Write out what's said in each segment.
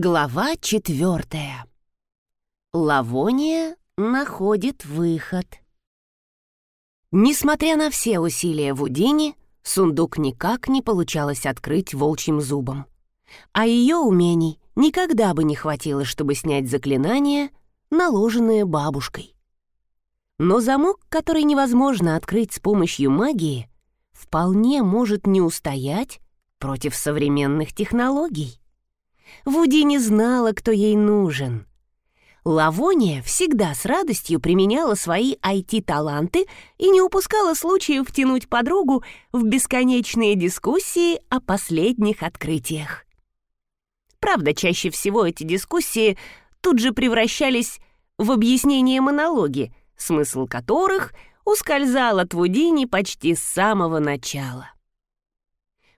Глава четвертая. Лавония находит выход. Несмотря на все усилия Вудини, сундук никак не получалось открыть волчьим зубом. А ее умений никогда бы не хватило, чтобы снять заклинание, наложенное бабушкой. Но замок, который невозможно открыть с помощью магии, вполне может не устоять против современных технологий. Вуди не знала, кто ей нужен. Лавония всегда с радостью применяла свои IT-таланты и не упускала случая втянуть подругу в бесконечные дискуссии о последних открытиях. Правда, чаще всего эти дискуссии тут же превращались в объяснение монологи, смысл которых ускользал от Вудини почти с самого начала.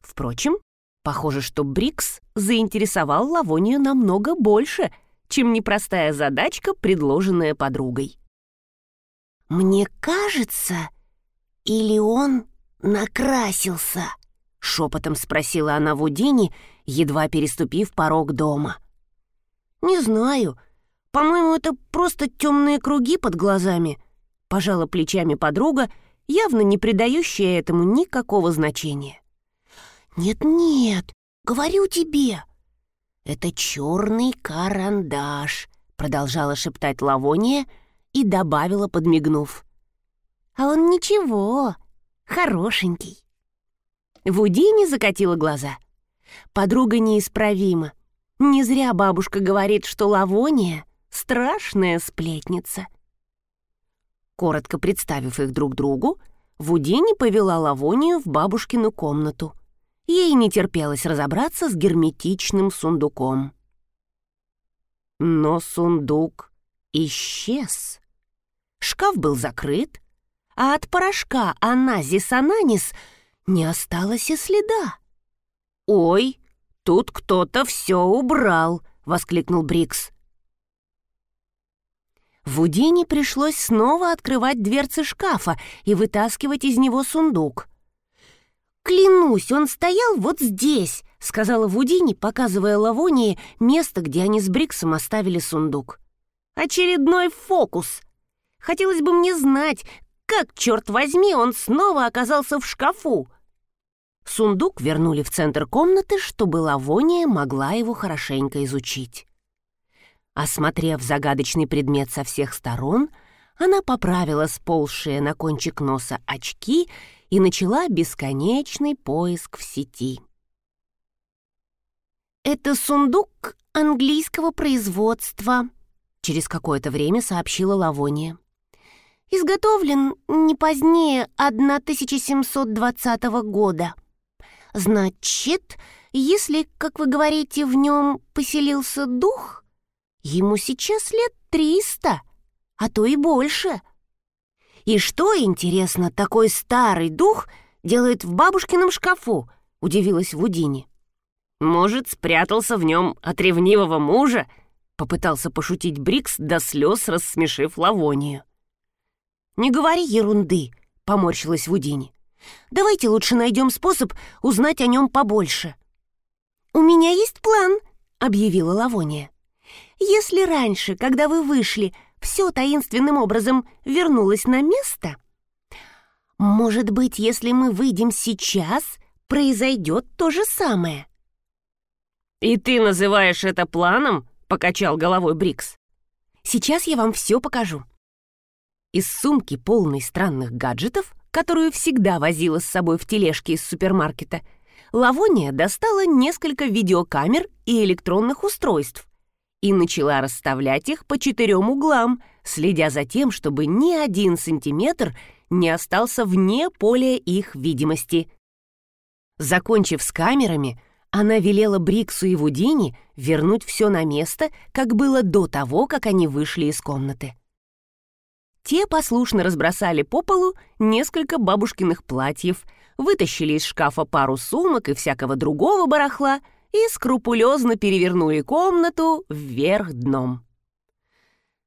Впрочем, Похоже, что Брикс заинтересовал Лавонию намного больше, чем непростая задачка, предложенная подругой. «Мне кажется, или он накрасился?» — шепотом спросила она Вудини, едва переступив порог дома. «Не знаю. По-моему, это просто темные круги под глазами», — пожала плечами подруга, явно не придающая этому никакого значения. «Нет-нет, говорю тебе!» «Это черный карандаш», — продолжала шептать Лавония и добавила, подмигнув. «А он ничего, хорошенький». Вудини закатила глаза. Подруга неисправима. Не зря бабушка говорит, что Лавония — страшная сплетница. Коротко представив их друг другу, Вудини повела Лавонию в бабушкину комнату — Ей не терпелось разобраться с герметичным сундуком. Но сундук исчез. Шкаф был закрыт, а от порошка Аназис Ананис не осталось и следа. «Ой, тут кто-то все убрал!» — воскликнул Брикс. Вудине пришлось снова открывать дверцы шкафа и вытаскивать из него сундук. «Клянусь, он стоял вот здесь», — сказала Вудини, показывая Лавонии место, где они с Бриксом оставили сундук. «Очередной фокус. Хотелось бы мне знать, как, черт возьми, он снова оказался в шкафу». Сундук вернули в центр комнаты, чтобы Лавония могла его хорошенько изучить. Осмотрев загадочный предмет со всех сторон, она поправила сползшие на кончик носа очки и начала бесконечный поиск в сети. «Это сундук английского производства», — через какое-то время сообщила Лавония. «Изготовлен не позднее 1720 года. Значит, если, как вы говорите, в нем поселился дух, ему сейчас лет триста, а то и больше». И что, интересно, такой старый дух делает в бабушкином шкафу? Удивилась Вудини. Может, спрятался в нем от ревнивого мужа? Попытался пошутить Брикс до слез, рассмешив Лавонию. «Не говори ерунды», — поморщилась Вудини. «Давайте лучше найдем способ узнать о нем побольше». «У меня есть план», — объявила Лавония. «Если раньше, когда вы вышли, все таинственным образом вернулось на место? Может быть, если мы выйдем сейчас, произойдет то же самое. «И ты называешь это планом?» — покачал головой Брикс. «Сейчас я вам все покажу». Из сумки, полной странных гаджетов, которую всегда возила с собой в тележке из супермаркета, Лавония достала несколько видеокамер и электронных устройств, и начала расставлять их по четырем углам, следя за тем, чтобы ни один сантиметр не остался вне поля их видимости. Закончив с камерами, она велела Бриксу и Вудини вернуть все на место, как было до того, как они вышли из комнаты. Те послушно разбросали по полу несколько бабушкиных платьев, вытащили из шкафа пару сумок и всякого другого барахла — и скрупулезно перевернули комнату вверх дном.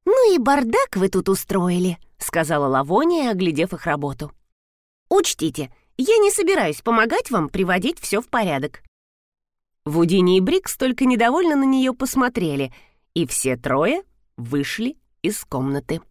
«Ну и бардак вы тут устроили», — сказала Лавония, оглядев их работу. «Учтите, я не собираюсь помогать вам приводить все в порядок». Вудини и Брикс только недовольно на нее посмотрели, и все трое вышли из комнаты.